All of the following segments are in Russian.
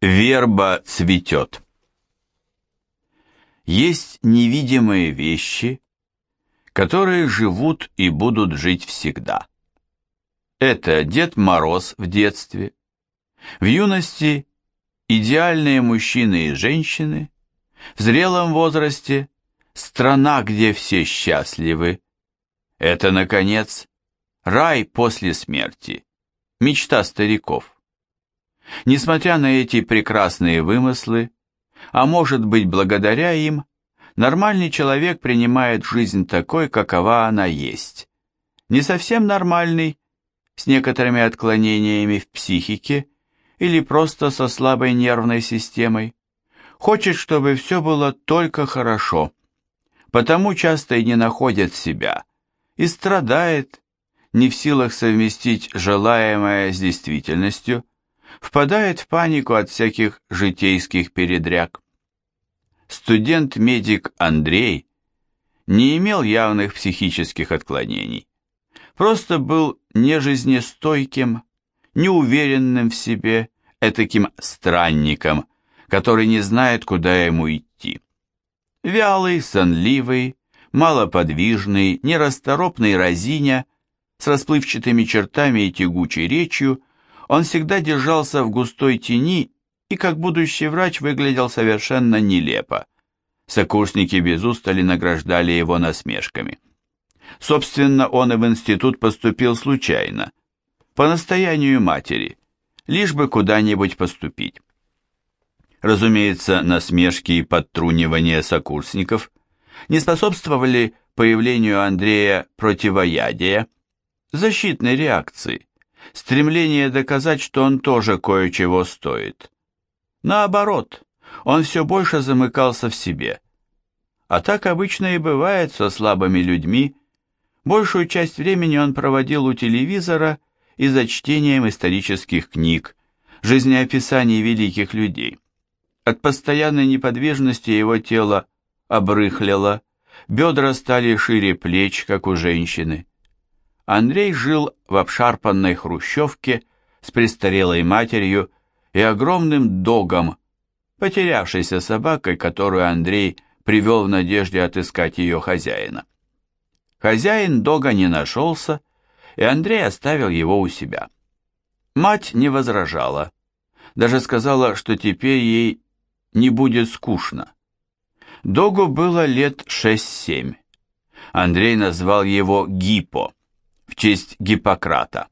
Верба цветет. Есть невидимые вещи, которые живут и будут жить всегда. Это Дед Мороз в детстве, в юности идеальные мужчины и женщины, в зрелом возрасте страна, где все счастливы. Это, наконец, рай после смерти, мечта стариков. Несмотря на эти прекрасные вымыслы, а может быть благодаря им, нормальный человек принимает жизнь такой, какова она есть. Не совсем нормальный, с некоторыми отклонениями в психике или просто со слабой нервной системой, хочет, чтобы все было только хорошо, потому часто и не находит себя, и страдает, не в силах совместить желаемое с действительностью, впадает в панику от всяких житейских передряг. Студент-медик Андрей не имел явных психических отклонений, просто был нежизнестойким, неуверенным в себе, этаким странником, который не знает, куда ему идти. Вялый, сонливый, малоподвижный, нерасторопный разиня, с расплывчатыми чертами и тягучей речью, он всегда держался в густой тени и как будущий врач выглядел совершенно нелепо. Сокурсники без устали награждали его насмешками. Собственно, он и в институт поступил случайно, по настоянию матери, лишь бы куда-нибудь поступить. Разумеется, насмешки и подтрунивания сокурсников не способствовали появлению Андрея противоядия, защитной реакции, стремление доказать, что он тоже кое-чего стоит. Наоборот, он все больше замыкался в себе. А так обычно и бывает со слабыми людьми. Большую часть времени он проводил у телевизора и за чтением исторических книг, жизнеописаний великих людей. От постоянной неподвижности его тело обрыхлело, бедра стали шире плеч, как у женщины. Андрей жил в обшарпанной хрущевке с престарелой матерью и огромным догом, потерявшейся собакой, которую Андрей привел в надежде отыскать ее хозяина. Хозяин дога не нашелся, и Андрей оставил его у себя. Мать не возражала, даже сказала, что теперь ей не будет скучно. Догу было лет шесть-семь. Андрей назвал его Гипо в честь Гиппократа.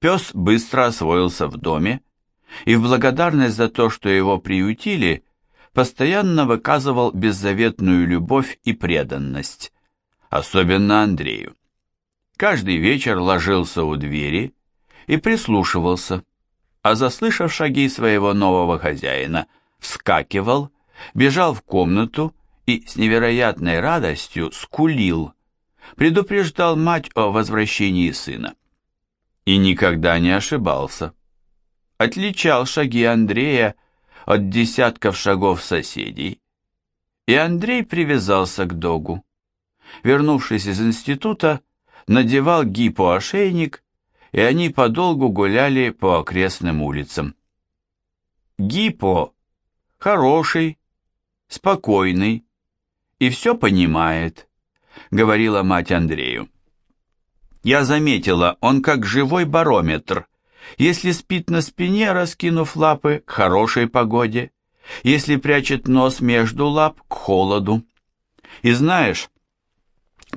Пес быстро освоился в доме и в благодарность за то, что его приютили, постоянно выказывал беззаветную любовь и преданность, особенно Андрею. Каждый вечер ложился у двери и прислушивался, а заслышав шаги своего нового хозяина, вскакивал, бежал в комнату и с невероятной радостью скулил, предупреждал мать о возвращении сына. И никогда не ошибался. Отличал шаги Андрея от десятков шагов соседей. И Андрей привязался к догу. Вернувшись из института, надевал гипоошейник, и они подолгу гуляли по окрестным улицам. Гипо хороший, спокойный и все понимает. — говорила мать Андрею. Я заметила, он как живой барометр. Если спит на спине, раскинув лапы, к хорошей погоде. Если прячет нос между лап, к холоду. И знаешь,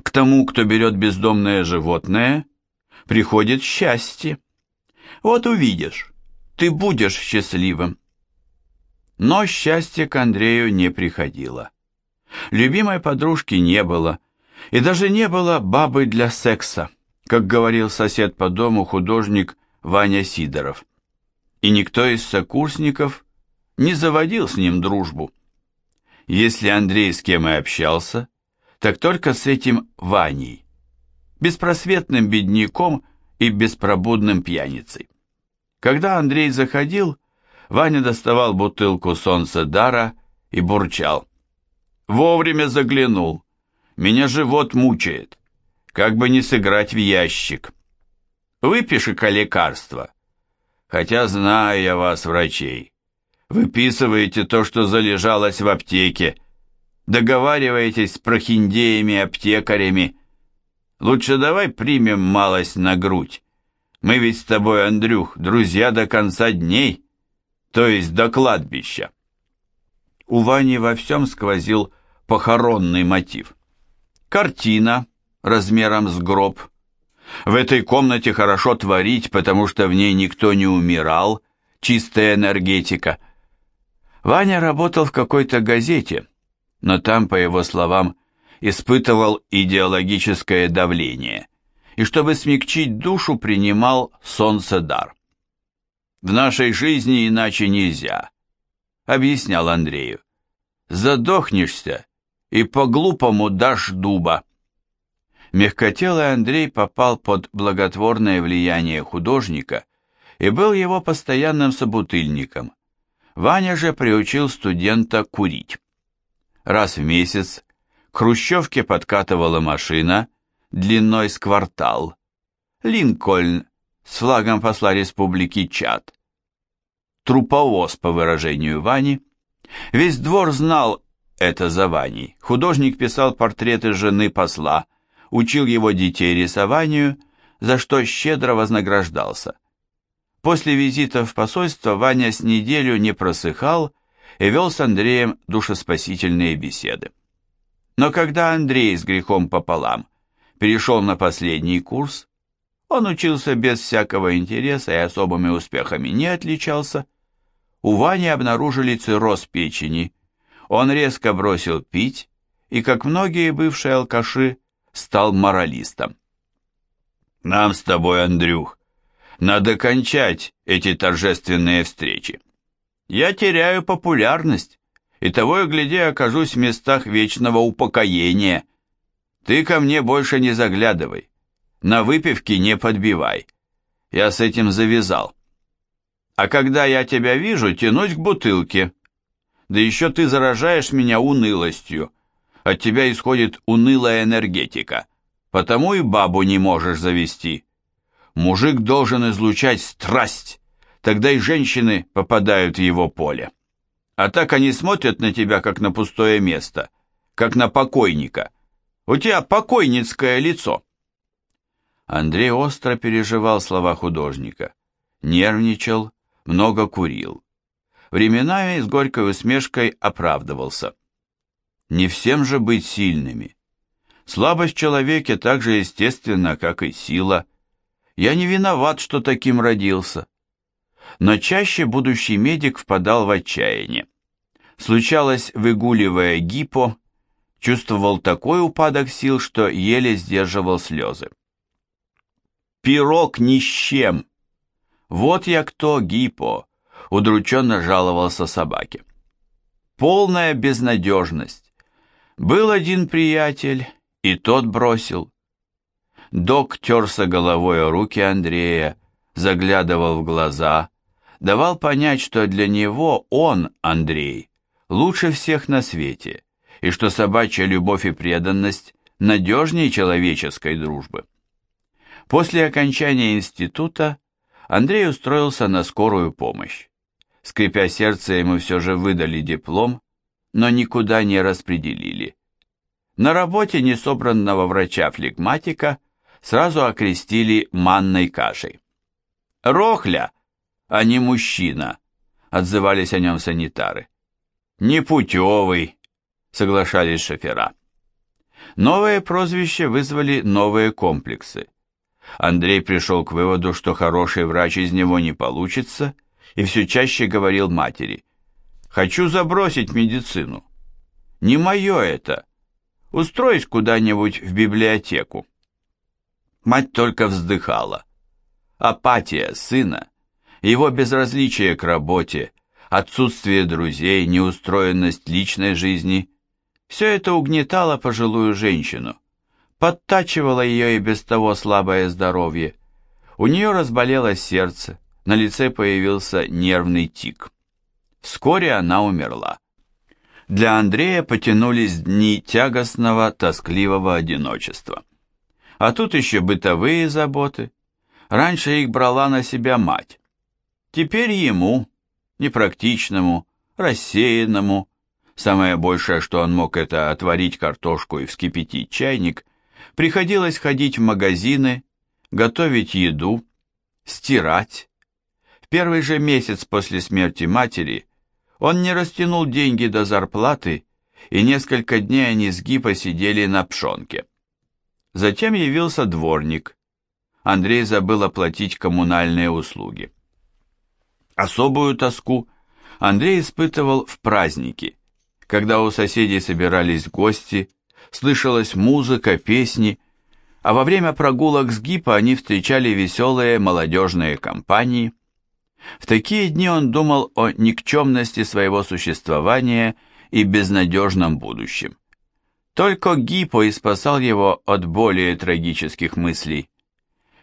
к тому, кто берет бездомное животное, приходит счастье. Вот увидишь, ты будешь счастливым. Но счастье к Андрею не приходило. Любимой подружки не было, и даже не было бабы для секса, как говорил сосед по дому художник Ваня Сидоров. И никто из сокурсников не заводил с ним дружбу. Если Андрей с кем и общался, так только с этим Ваней, беспросветным бедняком и беспробудным пьяницей. Когда Андрей заходил, Ваня доставал бутылку солнца дара и бурчал. «Вовремя заглянул. Меня живот мучает. Как бы не сыграть в ящик. Выпиши-ка лекарство. Хотя знаю я вас, врачей. Выписываете то, что залежалось в аптеке. Договариваетесь с прохиндеями-аптекарями. Лучше давай примем малость на грудь. Мы ведь с тобой, Андрюх, друзья до конца дней, то есть до кладбища. У Вани во всем сквозил похоронный мотив. Картина размером с гроб. В этой комнате хорошо творить, потому что в ней никто не умирал, чистая энергетика – Ваня работал в какой-то газете, но там, по его словам, испытывал идеологическое давление и, чтобы смягчить душу, принимал солнцедар. «В нашей жизни иначе нельзя», — объяснял Андрею. «Задохнешься и по-глупому дашь дуба». Мягкотелый Андрей попал под благотворное влияние художника и был его постоянным собутыльником. Ваня же приучил студента курить. Раз в месяц к Хрущевке подкатывала машина длиной с квартал. Линкольн с флагом посла республики Чад. Труповоз, по выражению Вани. Весь двор знал это за Ваней. Художник писал портреты жены посла, учил его детей рисованию, за что щедро вознаграждался. После визита в посольство Ваня с неделю не просыхал и вел с Андреем душеспасительные беседы. Но когда Андрей с грехом пополам перешел на последний курс, он учился без всякого интереса и особыми успехами не отличался, у Вани обнаружили цирроз печени, он резко бросил пить и, как многие бывшие алкаши, стал моралистом. «Нам с тобой, Андрюх, надо кончать эти торжественные встречи. Я теряю популярность, и того и гляди окажусь в местах вечного упокоения. Ты ко мне больше не заглядывай, на выпивке не подбивай. Я с этим завязал. А когда я тебя вижу, тянусь к бутылке. Да еще ты заражаешь меня унылостью. От тебя исходит унылая энергетика, потому и бабу не можешь завести. Мужик должен излучать страсть, тогда и женщины попадают в его поле. А так они смотрят на тебя, как на пустое место, как на покойника. У тебя покойницкое лицо. Андрей остро переживал слова художника. Нервничал, много курил. Временами с горькой усмешкой оправдывался. Не всем же быть сильными. Слабость в человеке так же естественна, как и сила – я не виноват, что таким родился. Но чаще будущий медик впадал в отчаяние. Случалось, выгуливая гипо, чувствовал такой упадок сил, что еле сдерживал слезы. «Пирог ни с чем!» «Вот я кто, гипо!» — удрученно жаловался собаке. «Полная безнадежность. Был один приятель, и тот бросил. Док терся головой о руки Андрея, заглядывал в глаза, давал понять, что для него он, Андрей, лучше всех на свете, и что собачья любовь и преданность надежнее человеческой дружбы. После окончания института Андрей устроился на скорую помощь. Скрипя сердце, ему все же выдали диплом, но никуда не распределили. На работе несобранного врача-флегматика – сразу окрестили манной кашей. «Рохля, а не мужчина», — отзывались о нем санитары. «Непутевый», — соглашались шофера. Новые прозвища вызвали новые комплексы. Андрей пришел к выводу, что хороший врач из него не получится, и все чаще говорил матери, «Хочу забросить медицину. Не мое это. Устроить куда-нибудь в библиотеку». Мать только вздыхала. Апатия сына, его безразличие к работе, отсутствие друзей, неустроенность личной жизни – все это угнетало пожилую женщину, подтачивало ее и без того слабое здоровье. У нее разболелось сердце, на лице появился нервный тик. Вскоре она умерла. Для Андрея потянулись дни тягостного, тоскливого одиночества. А тут еще бытовые заботы. Раньше их брала на себя мать. Теперь ему, непрактичному, рассеянному. Самое большее, что он мог, это отварить картошку и вскипятить чайник. Приходилось ходить в магазины, готовить еду, стирать. Первый же месяц после смерти матери он не растянул деньги до зарплаты, и несколько дней они с Ги посидели на пшонке. Затем явился дворник. Андрей забыл оплатить коммунальные услуги. Особую тоску Андрей испытывал в праздники, когда у соседей собирались гости, слышалась музыка, песни, а во время прогулок с ГИПа они встречали веселые молодежные компании. В такие дни он думал о никчемности своего существования и безнадежном будущем. Только Гипо и спасал его от более трагических мыслей.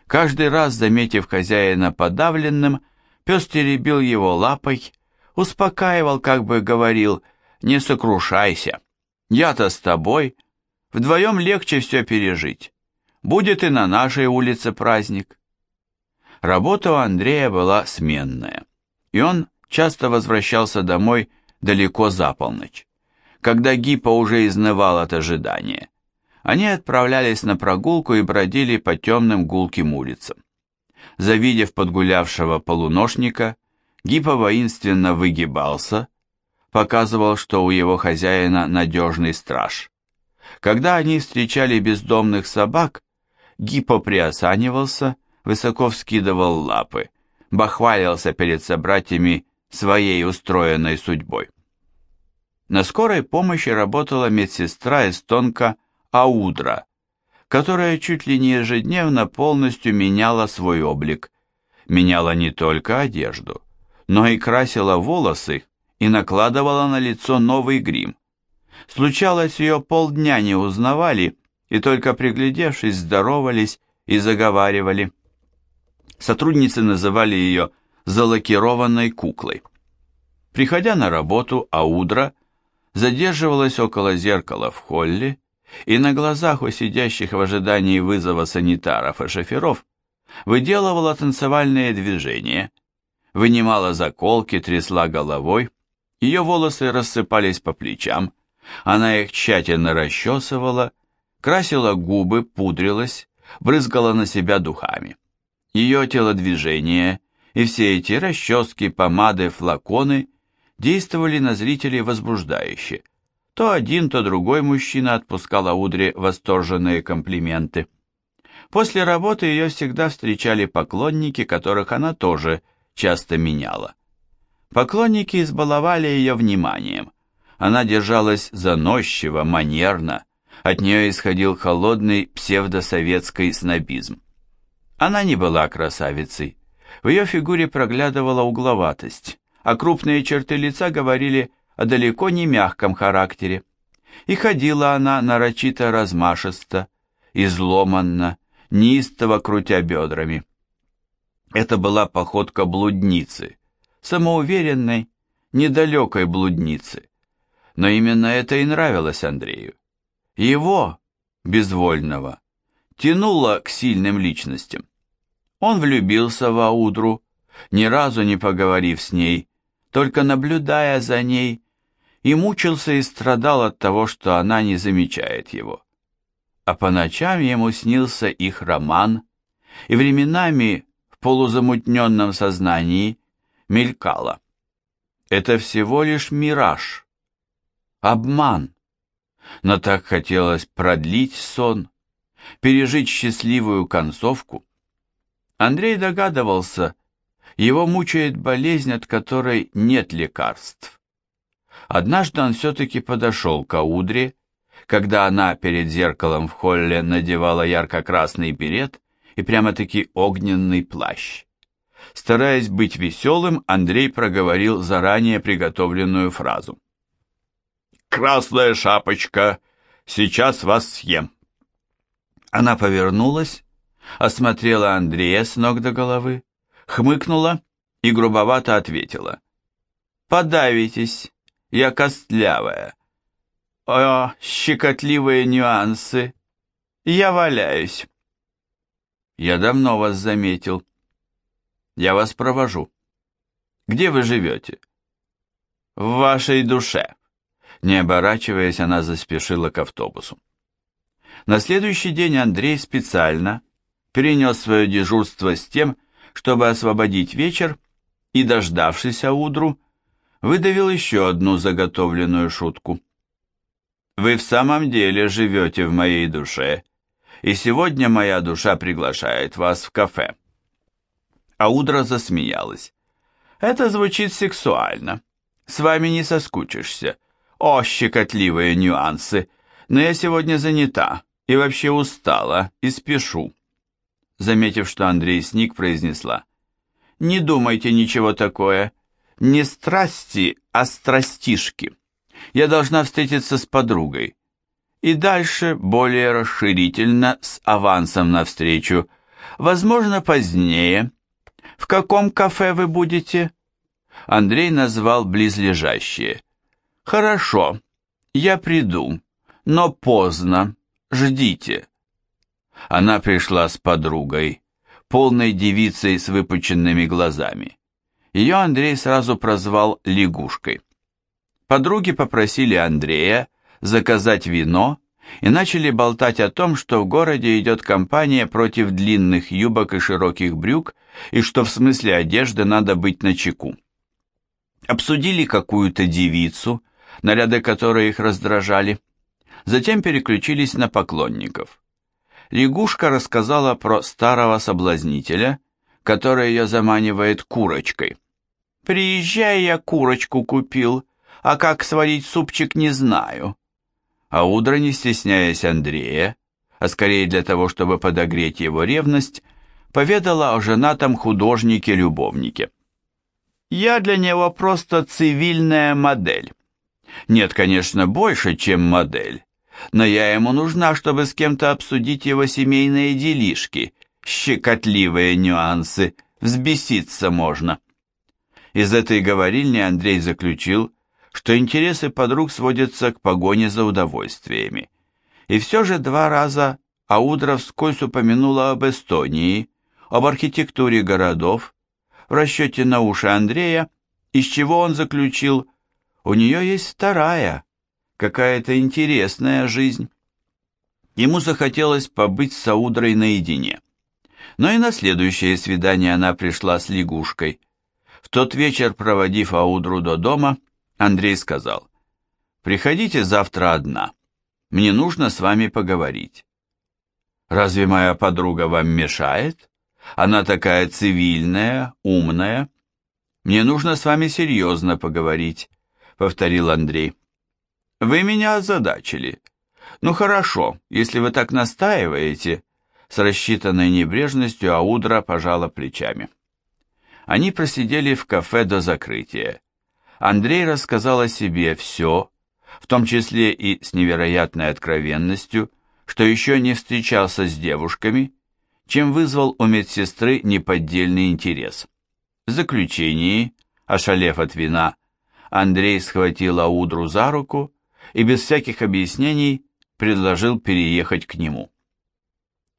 Каждый раз, заметив хозяина подавленным, Пес теребил его лапой, успокаивал, как бы говорил, «Не сокрушайся, я-то с тобой, вдвоем легче все пережить. Будет и на нашей улице праздник». Работа у Андрея была сменная, и он часто возвращался домой далеко за полночь. Когда Гипа уже изнывал от ожидания, они отправлялись на прогулку и бродили по темным гулким улицам. Завидев подгулявшего полуношника, Гиппо воинственно выгибался, показывал, что у его хозяина надежный страж. Когда они встречали бездомных собак, Гиппо приосанивался, высоко вскидывал лапы, бахвалился перед собратьями своей устроенной судьбой. На скорой помощи работала медсестра эстонка Аудра, которая чуть ли не ежедневно полностью меняла свой облик. Меняла не только одежду, но и красила волосы и накладывала на лицо новый грим. Случалось, ее полдня не узнавали, и только приглядевшись, здоровались и заговаривали. Сотрудницы называли ее залакированной куклой. Приходя на работу, Аудра задерживалась около зеркала в холле и на глазах у сидящих в ожидании вызова санитаров и шоферов выделывала танцевальные движения, вынимала заколки, трясла головой, ее волосы рассыпались по плечам, она их тщательно расчесывала, красила губы, пудрилась, брызгала на себя духами. Ее телодвижения и все эти расчески, помады, флаконы действовали на зрителей возбуждающе, то один, то другой мужчина отпускал Аудре восторженные комплименты. После работы ее всегда встречали поклонники, которых она тоже часто меняла. Поклонники избаловали ее вниманием. Она держалась заносчиво, манерно, от нее исходил холодный псевдосоветский снобизм. Она не была красавицей. В ее фигуре проглядывала угловатость, а крупные черты лица говорили о далеко не мягком характере. И ходила она нарочито размашисто, изломанно, неистово крутя бедрами. Это была походка блудницы, самоуверенной, недалекой блудницы. Но именно это и нравилось Андрею. Его, безвольного, тянуло к сильным личностям. Он влюбился в Аудру, ни разу не поговорив с ней, только наблюдая за ней и мучился и страдал от того, что она не замечает его. А по ночам ему снился их роман, и временами в полузамутненном сознании мелькало. Это всего лишь мираж, обман. Но так хотелось продлить сон, пережить счастливую концовку. Андрей догадывался, его мучает болезнь, от которой нет лекарств. Однажды он все-таки подошел к Аудре, когда она перед зеркалом в холле надевала ярко-красный берет и прямо-таки огненный плащ. Стараясь быть веселым, Андрей проговорил заранее приготовленную фразу. «Красная шапочка, сейчас вас съем!» Она повернулась, осмотрела Андрея с ног до головы, хмыкнула и грубовато ответила. «Подавитесь!» я костлявая. О, щекотливые нюансы. Я валяюсь. Я давно вас заметил. Я вас провожу. Где вы живете?» «В вашей душе». Не оборачиваясь, она заспешила к автобусу. На следующий день Андрей специально перенес свое дежурство с тем, чтобы освободить вечер, и, дождавшись Аудру, выдавил еще одну заготовленную шутку. «Вы в самом деле живете в моей душе, и сегодня моя душа приглашает вас в кафе». Аудра засмеялась. «Это звучит сексуально. С вами не соскучишься. О, щекотливые нюансы. Но я сегодня занята и вообще устала и спешу». Заметив, что Андрей сник, произнесла. «Не думайте ничего такое. Не страсти, а страстишки» я должна встретиться с подругой. И дальше, более расширительно, с авансом навстречу. Возможно, позднее. В каком кафе вы будете? Андрей назвал близлежащие. Хорошо, я приду, но поздно. Ждите. Она пришла с подругой, полной девицей с выпученными глазами. Ее Андрей сразу прозвал лягушкой. Подруги попросили Андрея заказать вино и начали болтать о том, что в городе идет кампания против длинных юбок и широких брюк, и что в смысле одежды надо быть начеку. Обсудили какую-то девицу, наряды которой их раздражали. Затем переключились на поклонников. Лягушка рассказала про старого соблазнителя, который ее заманивает курочкой. «Приезжай, я курочку купил», а как сварить супчик не знаю. А утро, не стесняясь Андрея, а скорее для того, чтобы подогреть его ревность, поведала о женатом художнике-любовнике. Я для него просто цивильная модель. Нет, конечно, больше, чем модель, но я ему нужна, чтобы с кем-то обсудить его семейные делишки, щекотливые нюансы, взбеситься можно. Из этой говорильни Андрей заключил, что интересы подруг сводятся к погоне за удовольствиями. И все же два раза Аудра вскользь упомянула об Эстонии, об архитектуре городов, в расчете на уши Андрея, из чего он заключил, у нее есть вторая, какая-то интересная жизнь. Ему захотелось побыть с Аудрой наедине. Но и на следующее свидание она пришла с лягушкой. В тот вечер, проводив Аудру до дома, Андрей сказал, «Приходите завтра одна. Мне нужно с вами поговорить». «Разве моя подруга вам мешает? Она такая цивильная, умная. Мне нужно с вами серьезно поговорить», — повторил Андрей. «Вы меня озадачили. Ну хорошо, если вы так настаиваете», — с рассчитанной небрежностью Аудра пожала плечами. Они просидели в кафе до закрытия. Андрей рассказал о себе все, в том числе и с невероятной откровенностью, что еще не встречался с девушками, чем вызвал у медсестры неподдельный интерес. В заключении, ошалев от вина, Андрей схватил Аудру за руку и без всяких объяснений предложил переехать к нему.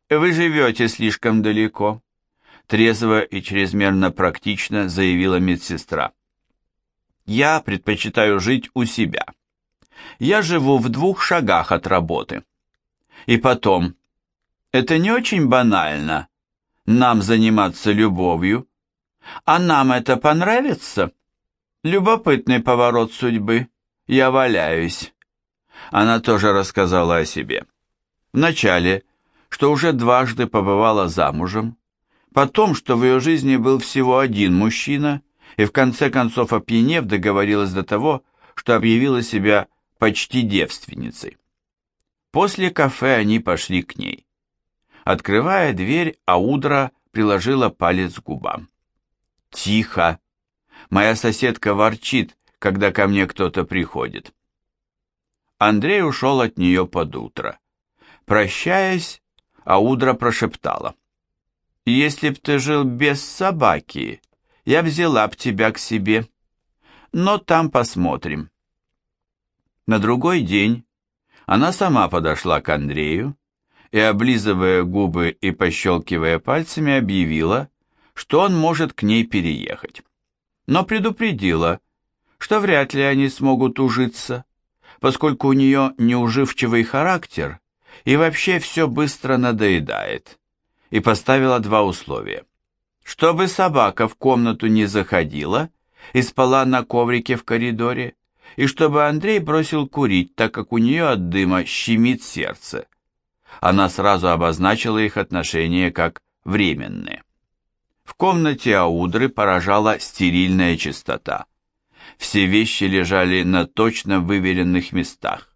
«Вы живете слишком далеко», — трезво и чрезмерно практично заявила медсестра. Я предпочитаю жить у себя. Я живу в двух шагах от работы. И потом, это не очень банально, нам заниматься любовью. А нам это понравится? Любопытный поворот судьбы. Я валяюсь. Она тоже рассказала о себе. Вначале, что уже дважды побывала замужем, потом, что в ее жизни был всего один мужчина, и в конце концов, опьянев, договорилась до того, что объявила себя почти девственницей. После кафе они пошли к ней. Открывая дверь, Аудра приложила палец к губам. «Тихо! Моя соседка ворчит, когда ко мне кто-то приходит». Андрей ушел от нее под утро. Прощаясь, Аудра прошептала. «Если б ты жил без собаки, я взяла б тебя к себе. Но там посмотрим. На другой день она сама подошла к Андрею и, облизывая губы и пощелкивая пальцами, объявила, что он может к ней переехать. но предупредила, что вряд ли они смогут ужиться, поскольку у нее неуживчивый характер и вообще все быстро надоедает, и поставила два условия. Чтобы собака в комнату не заходила и спала на коврике в коридоре, и чтобы Андрей бросил курить, так как у нее от дыма щемит сердце. Она сразу обозначила их отношения как временные. В комнате Аудры поражала стерильная чистота. Все вещи лежали на точно выверенных местах.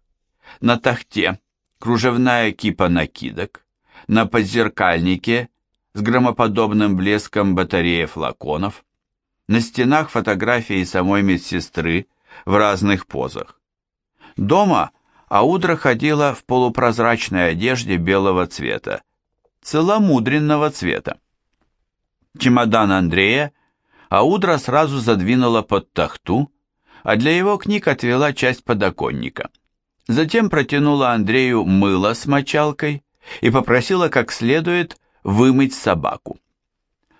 На тахте кружевная кипа накидок, на подзеркальнике с громоподобным блеском батарея флаконов, на стенах фотографии самой медсестры в разных позах. Дома Аудра ходила в полупрозрачной одежде белого цвета, целомудренного цвета. Чемодан Андрея Аудра сразу задвинула под тахту, а для его книг отвела часть подоконника. Затем протянула Андрею мыло с мочалкой и попросила как следует вымыть собаку.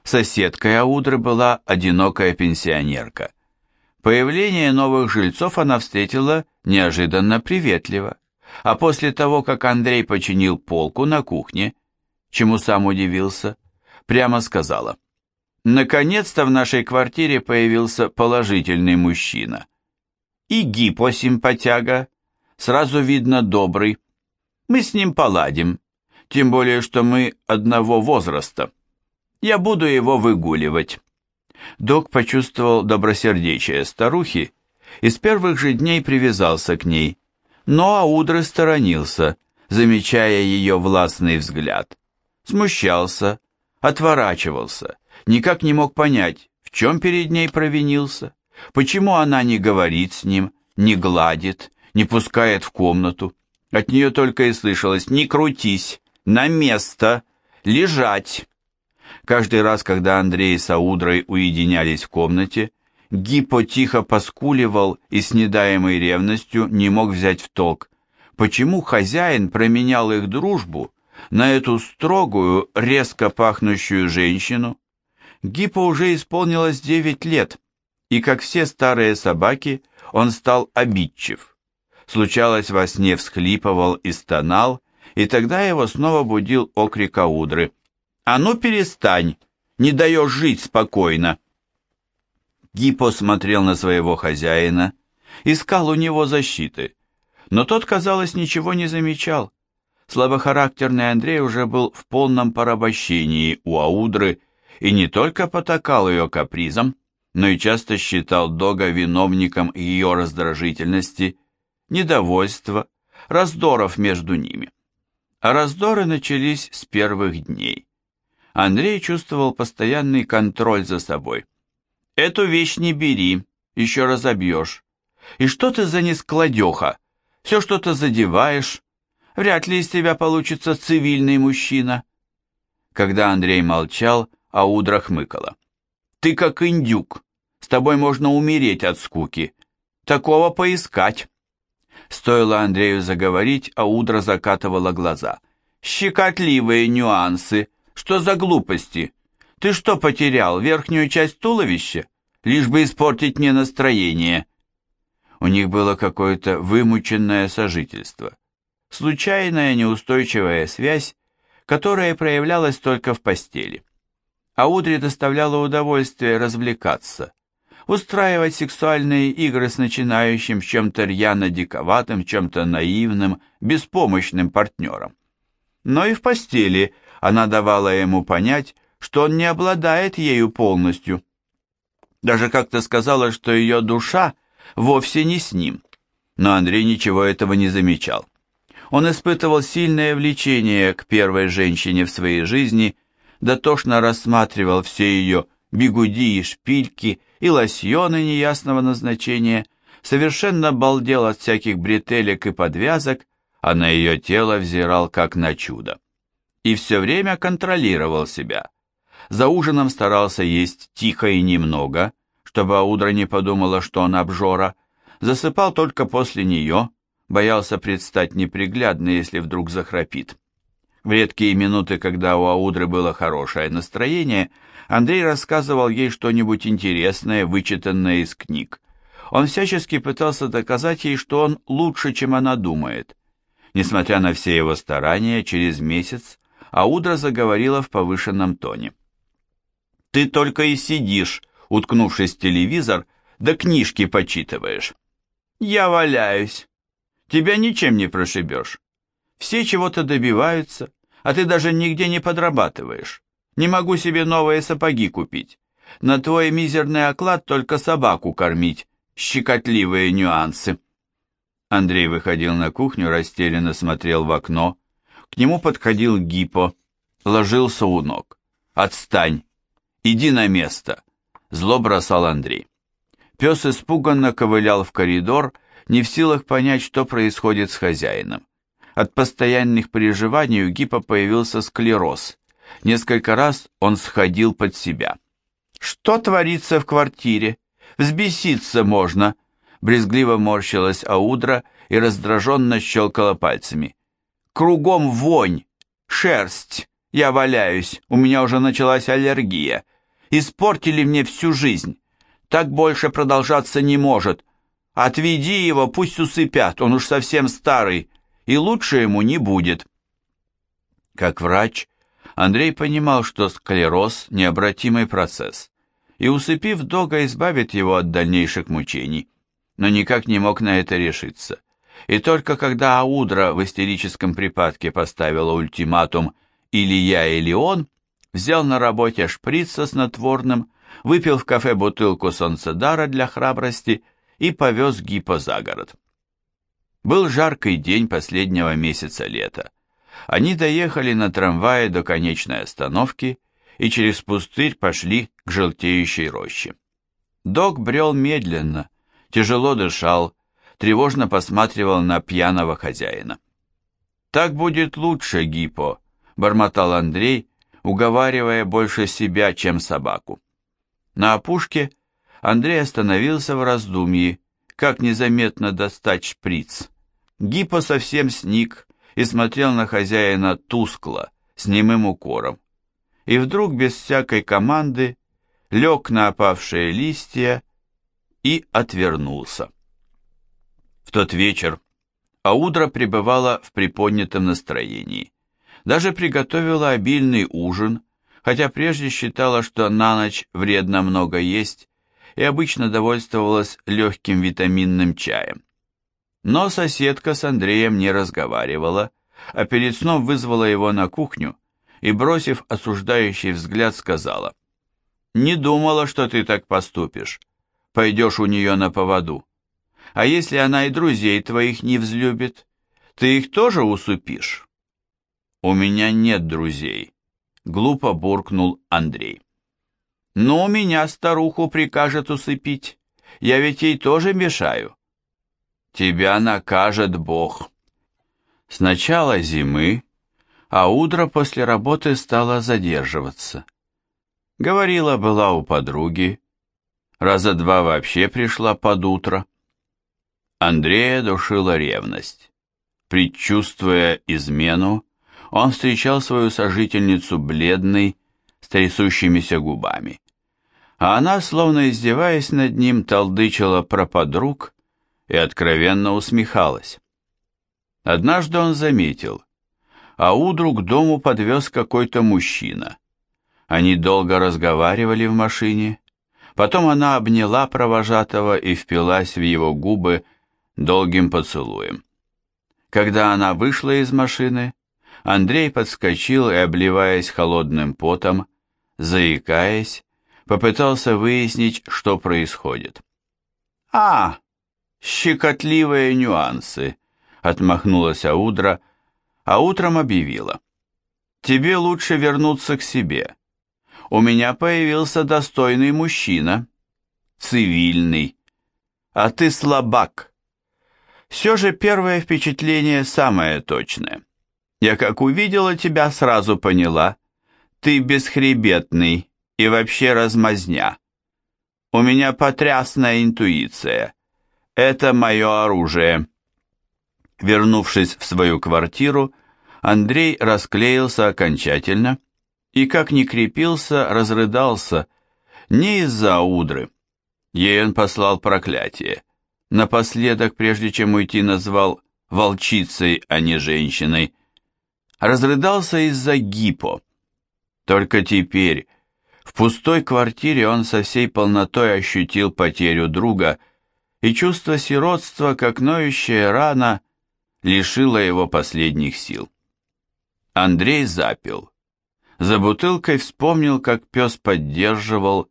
Соседкой Аудры была одинокая пенсионерка. Появление новых жильцов она встретила неожиданно приветливо, а после того, как Андрей починил полку на кухне, чему сам удивился, прямо сказала, «Наконец-то в нашей квартире появился положительный мужчина. И гипосимпатяга, сразу видно добрый. Мы с ним поладим, тем более, что мы одного возраста. Я буду его выгуливать». Док почувствовал добросердечие старухи и с первых же дней привязался к ней, но Аудра сторонился, замечая ее властный взгляд. Смущался, отворачивался, никак не мог понять, в чем перед ней провинился, почему она не говорит с ним, не гладит, не пускает в комнату. От нее только и слышалось «не крутись, на место, лежать». Каждый раз, когда Андрей с Аудрой уединялись в комнате, Гиппо тихо поскуливал и с недаемой ревностью не мог взять в толк, почему хозяин променял их дружбу на эту строгую, резко пахнущую женщину. Гиппо уже исполнилось девять лет, и, как все старые собаки, он стал обидчив. Случалось, во сне всхлипывал и стонал, и тогда его снова будил окрик Аудры – «А ну перестань! Не даешь жить спокойно!» Гиппо смотрел на своего хозяина, искал у него защиты, но тот, казалось, ничего не замечал. Слабохарактерный Андрей уже был в полном порабощении у Аудры и не только потакал ее капризом, но и часто считал Дога виновником ее раздражительности, недовольства, раздоров между ними. А раздоры начались с первых дней. Андрей чувствовал постоянный контроль за собой. «Эту вещь не бери, еще разобьешь. И что ты за нескладеха? Все что-то задеваешь. Вряд ли из тебя получится цивильный мужчина». Когда Андрей молчал, Аудра хмыкала. «Ты как индюк. С тобой можно умереть от скуки. Такого поискать». Стоило Андрею заговорить, Аудра закатывала глаза. «Щекотливые нюансы», что за глупости? Ты что потерял, верхнюю часть туловища? Лишь бы испортить мне настроение. У них было какое-то вымученное сожительство. Случайная неустойчивая связь, которая проявлялась только в постели. А Удре доставляло удовольствие развлекаться, устраивать сексуальные игры с начинающим, чем-то рьяно диковатым, чем-то наивным, беспомощным партнером. Но и в постели – она давала ему понять, что он не обладает ею полностью. Даже как-то сказала, что ее душа вовсе не с ним. Но Андрей ничего этого не замечал. Он испытывал сильное влечение к первой женщине в своей жизни, дотошно рассматривал все ее бигуди и шпильки и лосьоны неясного назначения, совершенно балдел от всяких бретелек и подвязок, а на ее тело взирал как на чудо и все время контролировал себя. За ужином старался есть тихо и немного, чтобы Аудра не подумала, что он обжора, засыпал только после нее, боялся предстать неприглядно, если вдруг захрапит. В редкие минуты, когда у Аудры было хорошее настроение, Андрей рассказывал ей что-нибудь интересное, вычитанное из книг. Он всячески пытался доказать ей, что он лучше, чем она думает. Несмотря на все его старания, через месяц Аудра заговорила в повышенном тоне. «Ты только и сидишь, уткнувшись в телевизор, да книжки почитываешь. Я валяюсь. Тебя ничем не прошибешь. Все чего-то добиваются, а ты даже нигде не подрабатываешь. Не могу себе новые сапоги купить. На твой мизерный оклад только собаку кормить. Щекотливые нюансы. Андрей выходил на кухню, растерянно смотрел в окно. К нему подходил Гипо, ложился у ног. «Отстань! Иди на место!» Зло бросал Андрей. Пес испуганно ковылял в коридор, не в силах понять, что происходит с хозяином. От постоянных переживаний у Гипа появился склероз. Несколько раз он сходил под себя. «Что творится в квартире? Взбеситься можно!» Брезгливо морщилась Аудра и раздраженно щелкала пальцами. «Кругом вонь! Шерсть! Я валяюсь, у меня уже началась аллергия. Испортили мне всю жизнь. Так больше продолжаться не может. Отведи его, пусть усыпят, он уж совсем старый, и лучше ему не будет». Как врач, Андрей понимал, что склероз – необратимый процесс, и, усыпив Дога, избавит его от дальнейших мучений, но никак не мог на это решиться. И только когда Аудра в истерическом припадке поставила ультиматум «или я, или он», взял на работе шприц со снотворным, выпил в кафе бутылку солнцедара для храбрости и повез Гипо за город. Был жаркий день последнего месяца лета. Они доехали на трамвае до конечной остановки и через пустырь пошли к желтеющей роще. Док брел медленно, тяжело дышал, тревожно посматривал на пьяного хозяина. «Так будет лучше, Гипо», — бормотал Андрей, уговаривая больше себя, чем собаку. На опушке Андрей остановился в раздумье, как незаметно достать шприц. Гипо совсем сник, и смотрел на хозяина тускло, с немым укором. И вдруг без всякой команды лег на опавшие листья и отвернулся. В тот вечер Аудра пребывала в приподнятом настроении. Даже приготовила обильный ужин, хотя прежде считала, что на ночь вредно много есть, и обычно довольствовалась легким витаминным чаем. Но соседка с Андреем не разговаривала, а перед сном вызвала его на кухню и, бросив осуждающий взгляд, сказала, «Не думала, что ты так поступишь. Пойдешь у нее на поводу. А если она и друзей твоих не взлюбит, ты их тоже усыпишь?» «У меня нет друзей», — глупо буркнул Андрей. «Но у меня старуху прикажет усыпить. Я ведь ей тоже мешаю. Тебя накажет Бог. С начала зимы, а утро после работы стало задерживаться. Говорила была у подруги, раза два вообще пришла под утро. Андрея душила ревность. Предчувствуя измену, он встречал свою сожительницу бледной, с трясущимися губами. А она, словно издеваясь над ним, толдычила про подруг и откровенно усмехалась. Однажды он заметил, а утру к дому подвез какой-то мужчина. Они долго разговаривали в машине, потом она обняла провожатого и впилась в его губы долгим поцелуем. Когда она вышла из машины, Андрей подскочил и, обливаясь холодным потом, заикаясь, попытался выяснить, что происходит. «А, щекотливые нюансы», — отмахнулась Аудра, а утром объявила. «Тебе лучше вернуться к себе. У меня появился достойный мужчина, цивильный, а ты слабак. Все же первое впечатление самое точное. Я как увидела тебя, сразу поняла. Ты бесхребетный и вообще размазня. У меня потрясная интуиция. Это мое оружие. Вернувшись в свою квартиру, Андрей расклеился окончательно и, как ни крепился, разрыдался не из-за Удры. Ей он послал проклятие. Напоследок, прежде чем уйти, назвал волчицей, а не женщиной. Разрыдался из-за Гипо. Только теперь, в пустой квартире, он со всей полнотой ощутил потерю друга, и чувство сиротства, как ноющая рана, лишило его последних сил. Андрей запил. За бутылкой вспомнил, как пес поддерживал,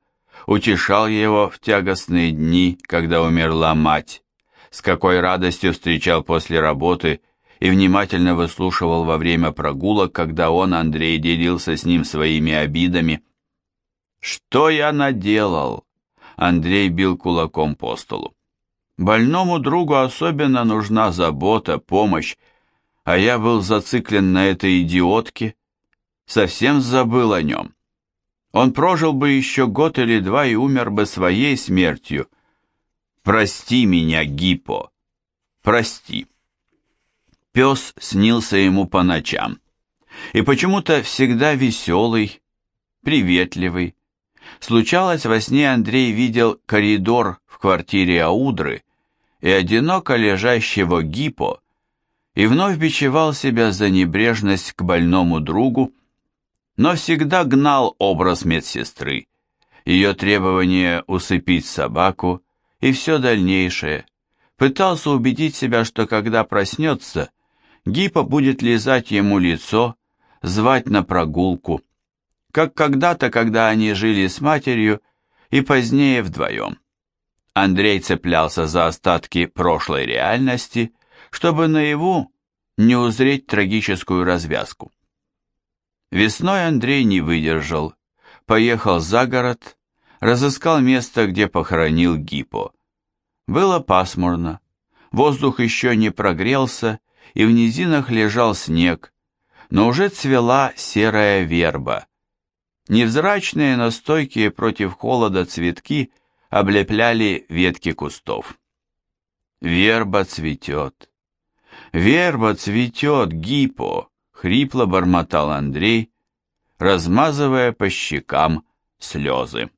утешал его в тягостные дни, когда умерла мать, с какой радостью встречал после работы и внимательно выслушивал во время прогулок, когда он, Андрей, делился с ним своими обидами. «Что я наделал?» Андрей бил кулаком по столу. «Больному другу особенно нужна забота, помощь, а я был зациклен на этой идиотке, совсем забыл о нем. Он прожил бы еще год или два и умер бы своей смертью. Прости меня, Гипо, прости. Пес снился ему по ночам. И почему-то всегда веселый, приветливый. Случалось, во сне Андрей видел коридор в квартире Аудры и одиноко лежащего Гипо, и вновь бичевал себя за небрежность к больному другу, но всегда гнал образ медсестры, ее требование усыпить собаку и все дальнейшее. Пытался убедить себя, что когда проснется, Гипа будет лизать ему лицо, звать на прогулку, как когда-то, когда они жили с матерью и позднее вдвоем. Андрей цеплялся за остатки прошлой реальности, чтобы наяву не узреть трагическую развязку. Весной Андрей не выдержал, поехал за город, разыскал место, где похоронил Гипо. Было пасмурно, воздух еще не прогрелся, и в низинах лежал снег, но уже цвела серая верба. Невзрачные, но стойкие против холода цветки облепляли ветки кустов. Верба цветет. Верба цветет, Гипо хрипло бормотал Андрей, размазывая по щекам слезы.